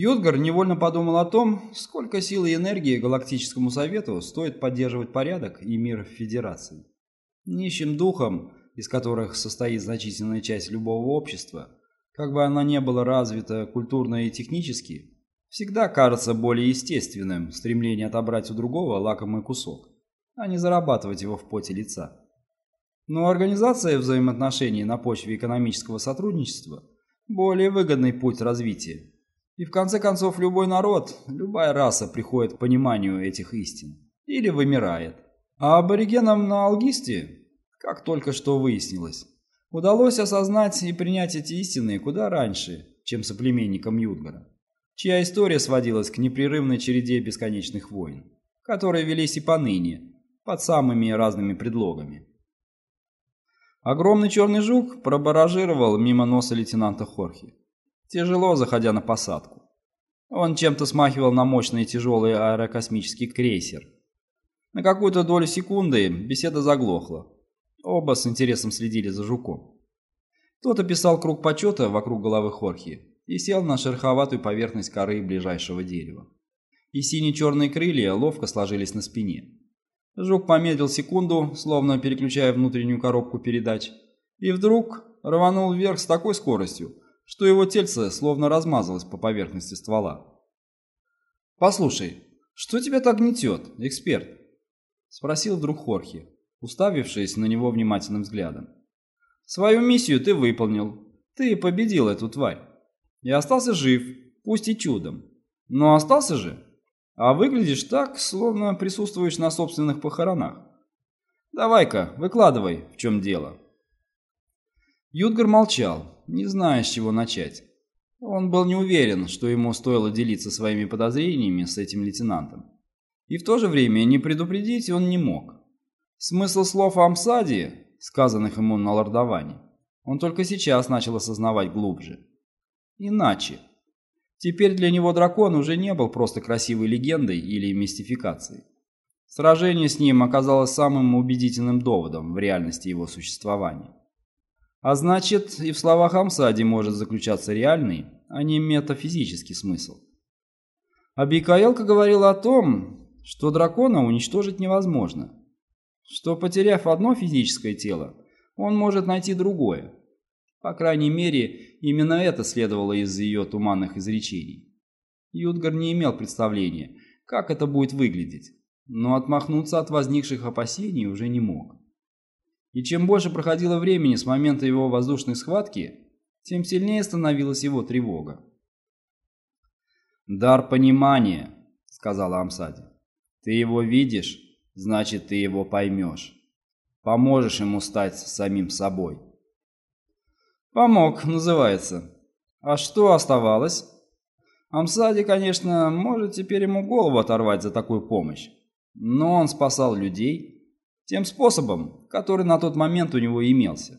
Йодгар невольно подумал о том, сколько сил и энергии Галактическому Совету стоит поддерживать порядок и мир в Федерации. Нищим духом, из которых состоит значительная часть любого общества, как бы оно ни было развито культурно и технически, всегда кажется более естественным стремление отобрать у другого лакомый кусок, а не зарабатывать его в поте лица. Но организация взаимоотношений на почве экономического сотрудничества – более выгодный путь развития и в конце концов любой народ, любая раса приходит к пониманию этих истин. Или вымирает. А аборигенам на Алгисте, как только что выяснилось, удалось осознать и принять эти истины куда раньше, чем соплеменникам Юдгара, чья история сводилась к непрерывной череде бесконечных войн, которые велись и поныне, под самыми разными предлогами. Огромный черный жук пробаражировал мимо носа лейтенанта Хорхи тяжело заходя на посадку. Он чем-то смахивал на мощный тяжелый аэрокосмический крейсер. На какую-то долю секунды беседа заглохла. Оба с интересом следили за жуком. Тот описал круг почета вокруг головы Хорхи и сел на шероховатую поверхность коры ближайшего дерева. И сине-черные крылья ловко сложились на спине. Жук помедлил секунду, словно переключая внутреннюю коробку передач, и вдруг рванул вверх с такой скоростью, что его тельце словно размазалось по поверхности ствола. «Послушай, что тебя так гнетет, эксперт?» — спросил вдруг Хорхе, уставившись на него внимательным взглядом. «Свою миссию ты выполнил. Ты победил эту тварь. И остался жив, пусть и чудом. Но остался же. А выглядишь так, словно присутствуешь на собственных похоронах. Давай-ка, выкладывай, в чем дело». Юдгар молчал, не зная, с чего начать. Он был не уверен, что ему стоило делиться своими подозрениями с этим лейтенантом. И в то же время не предупредить он не мог. Смысл слов о Амсаде, сказанных ему на лордовании, он только сейчас начал осознавать глубже. Иначе. Теперь для него дракон уже не был просто красивой легендой или мистификацией. Сражение с ним оказалось самым убедительным доводом в реальности его существования. А значит, и в словах Амсади может заключаться реальный, а не метафизический смысл. А Бикаэлка говорила о том, что дракона уничтожить невозможно, что, потеряв одно физическое тело, он может найти другое. По крайней мере, именно это следовало из ее туманных изречений. Юдгар не имел представления, как это будет выглядеть, но отмахнуться от возникших опасений уже не мог. И чем больше проходило времени с момента его воздушной схватки, тем сильнее становилась его тревога. «Дар понимания», — сказала Амсади. «Ты его видишь, значит, ты его поймешь. Поможешь ему стать самим собой». «Помог», называется. А что оставалось? Амсади, конечно, может теперь ему голову оторвать за такую помощь. Но он спасал людей, тем способом, который на тот момент у него имелся.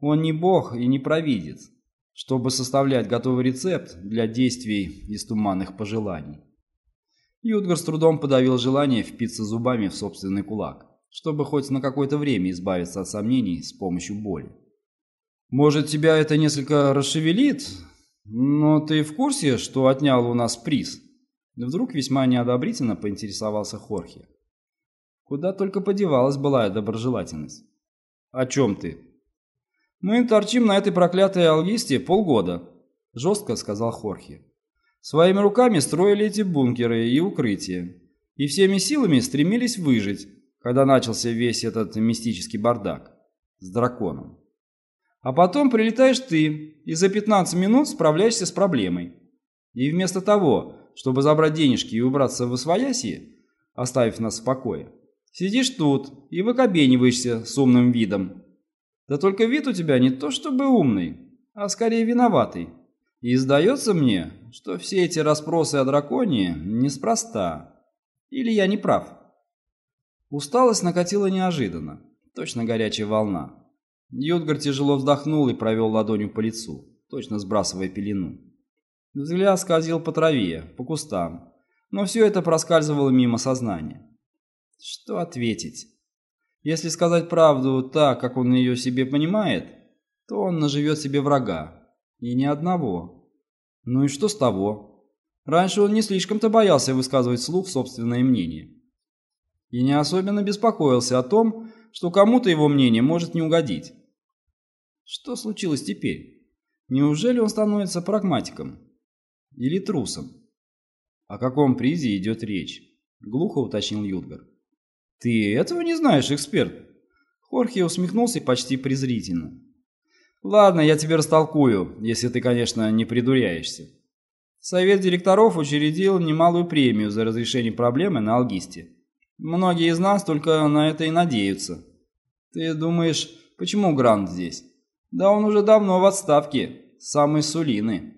Он не бог и не провидец, чтобы составлять готовый рецепт для действий из туманных пожеланий. Юдгар с трудом подавил желание впиться зубами в собственный кулак, чтобы хоть на какое-то время избавиться от сомнений с помощью боли. «Может, тебя это несколько расшевелит? Но ты в курсе, что отнял у нас приз?» Вдруг весьма неодобрительно поинтересовался Хорхе. Куда только подевалась былая доброжелательность. «О чем ты?» «Мы торчим на этой проклятой алгисте полгода», – жестко сказал Хорхе. «Своими руками строили эти бункеры и укрытия, и всеми силами стремились выжить, когда начался весь этот мистический бардак с драконом. А потом прилетаешь ты и за 15 минут справляешься с проблемой. И вместо того, чтобы забрать денежки и убраться в освоясье, оставив нас в покое, Сидишь тут и выкобениваешься с умным видом. Да только вид у тебя не то чтобы умный, а скорее виноватый. И сдается мне, что все эти расспросы о драконе неспроста. Или я не прав? Усталость накатила неожиданно, точно горячая волна. Йодгар тяжело вздохнул и провел ладонью по лицу, точно сбрасывая пелену. Взгляд скользил по траве, по кустам, но все это проскальзывало мимо сознания. Что ответить? Если сказать правду так, как он ее себе понимает, то он наживет себе врага. И ни одного. Ну и что с того? Раньше он не слишком-то боялся высказывать вслух собственное мнение. И не особенно беспокоился о том, что кому-то его мнение может не угодить. Что случилось теперь? Неужели он становится прагматиком? Или трусом? О каком призе идет речь? Глухо уточнил Юдгар. Ты этого не знаешь, эксперт? Хорхе усмехнулся почти презрительно. Ладно, я тебе растолкую, если ты, конечно, не придуряешься. Совет директоров учредил немалую премию за разрешение проблемы на Алгисте. Многие из нас только на это и надеются. Ты думаешь, почему Грант здесь? Да он уже давно в отставке, самый Сулины.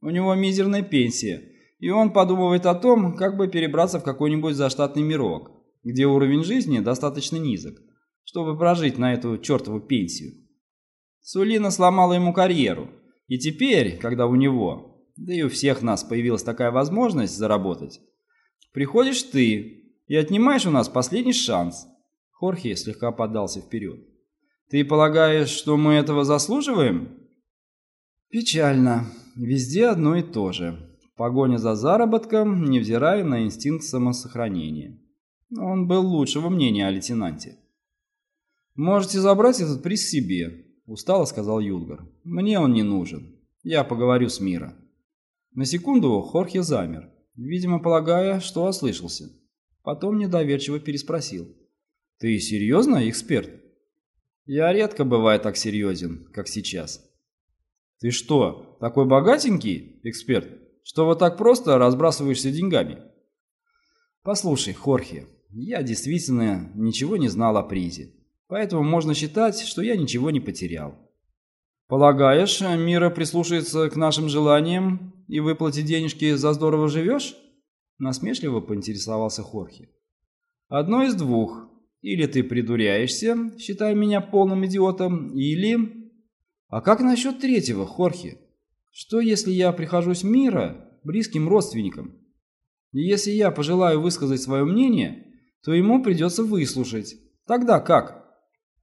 У него мизерная пенсия, и он подумывает о том, как бы перебраться в какой-нибудь заштатный мирок, где уровень жизни достаточно низок, чтобы прожить на эту чертову пенсию. Сулина сломала ему карьеру, и теперь, когда у него, да и у всех нас появилась такая возможность заработать, приходишь ты и отнимаешь у нас последний шанс. Хорхе слегка подался вперед. Ты полагаешь, что мы этого заслуживаем? Печально. Везде одно и то же. Погоня за заработком, невзирая на инстинкт самосохранения. Он был лучшего мнения о лейтенанте. «Можете забрать этот приз себе», – устало сказал Юлгар. «Мне он не нужен. Я поговорю с Мира». На секунду Хорхе замер, видимо, полагая, что ослышался. Потом недоверчиво переспросил. «Ты серьезно, эксперт?» «Я редко бываю так серьезен, как сейчас». «Ты что, такой богатенький, эксперт, что вот так просто разбрасываешься деньгами?» «Послушай, Хорхе, я действительно ничего не знал о призе, поэтому можно считать, что я ничего не потерял. Полагаешь, Мира прислушается к нашим желаниям и выплатит денежки за здорово живешь?» Насмешливо поинтересовался Хорхе. «Одно из двух. Или ты придуряешься, считая меня полным идиотом, или...» «А как насчет третьего, Хорхе? Что, если я прихожусь Мира близким родственником? И если я пожелаю высказать свое мнение, то ему придется выслушать. Тогда как?»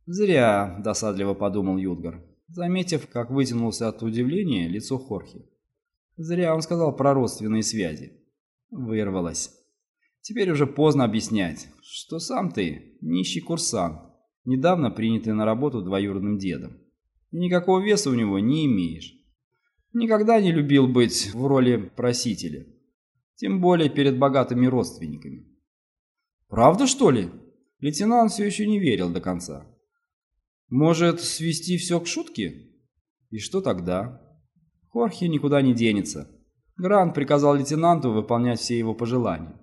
«Зря», – досадливо подумал Юдгар, заметив, как вытянулся от удивления лицо Хорхе. «Зря он сказал про родственные связи». Вырвалось. Теперь уже поздно объяснять, что сам ты нищий курсант, недавно принятый на работу двоюродным дедом. Никакого веса у него не имеешь. Никогда не любил быть в роли просителя. Тем более перед богатыми родственниками. «Правда, что ли?» Лейтенант все еще не верил до конца. «Может, свести все к шутке?» «И что тогда?» Хорхе никуда не денется. Грант приказал лейтенанту выполнять все его пожелания.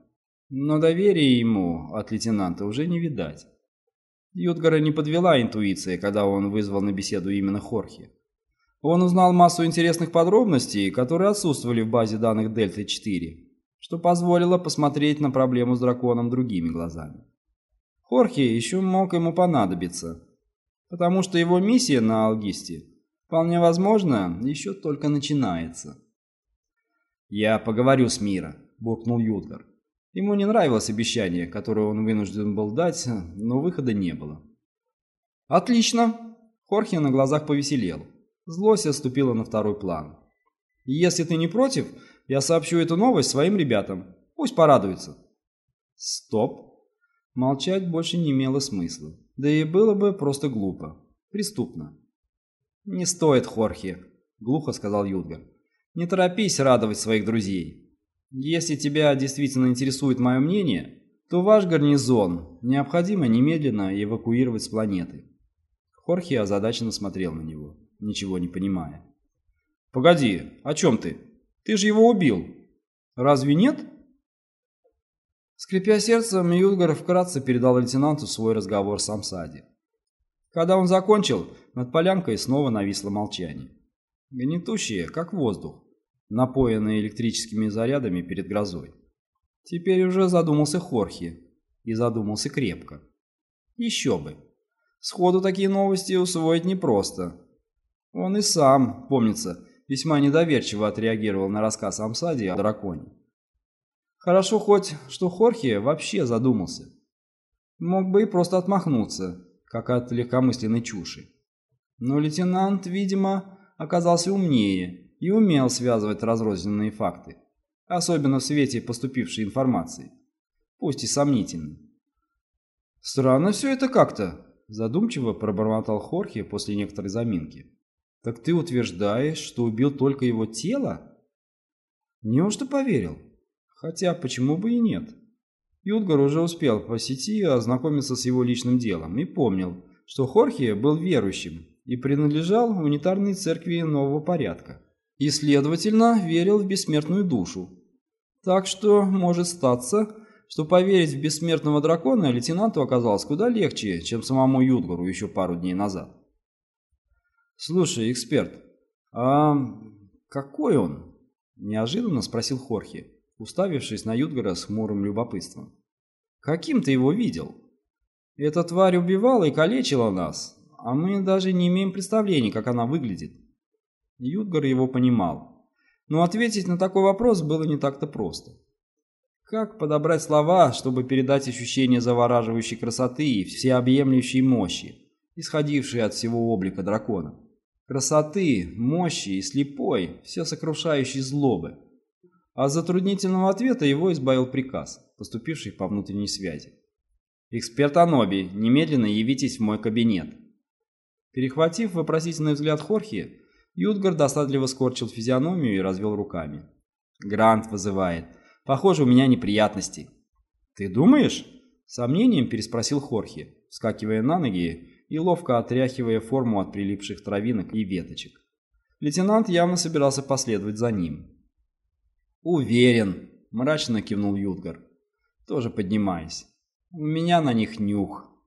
Но доверия ему от лейтенанта уже не видать. Ютгара не подвела интуиция, когда он вызвал на беседу именно Хорхе. Он узнал массу интересных подробностей, которые отсутствовали в базе данных Дельта-4, что позволило посмотреть на проблему с драконом другими глазами. Хорхе еще мог ему понадобиться, потому что его миссия на Алгисте, вполне возможно, еще только начинается. «Я поговорю с Мира», – буркнул Юдгар. Ему не нравилось обещание, которое он вынужден был дать, но выхода не было. «Отлично!» – Хорхе на глазах повеселел. Злость отступила на второй план. «Если ты не против, я сообщу эту новость своим ребятам. Пусть порадуются». «Стоп!» Молчать больше не имело смысла. Да и было бы просто глупо. Преступно. «Не стоит, Хорхе», – глухо сказал Юдгар. Не торопись радовать своих друзей. Если тебя действительно интересует мое мнение, то ваш гарнизон необходимо немедленно эвакуировать с планеты. Хорхе озадаченно смотрел на него, ничего не понимая. «Погоди, о чем ты? Ты же его убил. Разве нет?» Скрипя сердцем, Юлгар вкратце передал лейтенанту свой разговор с Амсади. Когда он закончил, над полянкой снова нависло молчание. Гнетущее, как воздух напоенные электрическими зарядами перед грозой. Теперь уже задумался Хорхе, и задумался крепко. Еще бы. Сходу такие новости усвоить непросто. Он и сам, помнится, весьма недоверчиво отреагировал на рассказ Амсади о драконе. Хорошо хоть, что Хорхе вообще задумался. Мог бы и просто отмахнуться, как от легкомысленной чуши. Но лейтенант, видимо, оказался умнее и умел связывать разрозненные факты. особенно в свете поступившей информации, пусть и сомнительной. «Странно все это как-то», – задумчиво пробормотал Хорхе после некоторой заминки. «Так ты утверждаешь, что убил только его тело?» «Неужто поверил? Хотя почему бы и нет?» Юдгар уже успел по сети ознакомиться с его личным делом и помнил, что Хорхе был верующим и принадлежал унитарной церкви нового порядка. И, следовательно, верил в бессмертную душу. Так что может статься, что поверить в бессмертного дракона лейтенанту оказалось куда легче, чем самому Юдгару еще пару дней назад. «Слушай, эксперт, а какой он?» – неожиданно спросил Хорхе, уставившись на Юдгара с хмурым любопытством. «Каким ты его видел? Эта тварь убивала и калечила нас, а мы даже не имеем представления, как она выглядит». Юдгар его понимал, но ответить на такой вопрос было не так-то просто. Как подобрать слова, чтобы передать ощущение завораживающей красоты и всеобъемлющей мощи, исходившей от всего облика дракона? Красоты, мощи и слепой, все сокрушающей злобы. А затруднительного ответа его избавил приказ, поступивший по внутренней связи. «Эксперт Аноби, немедленно явитесь в мой кабинет». Перехватив вопросительный взгляд Хорхи, Юдгар досадливо скорчил физиономию и развел руками. «Грант вызывает. Похоже, у меня неприятности. Ты думаешь? Сомнением переспросил Хорхе, вскакивая на ноги и ловко отряхивая форму от прилипших травинок и веточек. Лейтенант явно собирался последовать за ним. «Уверен», – мрачно кивнул Юдгар, тоже поднимаясь. «У меня на них нюх».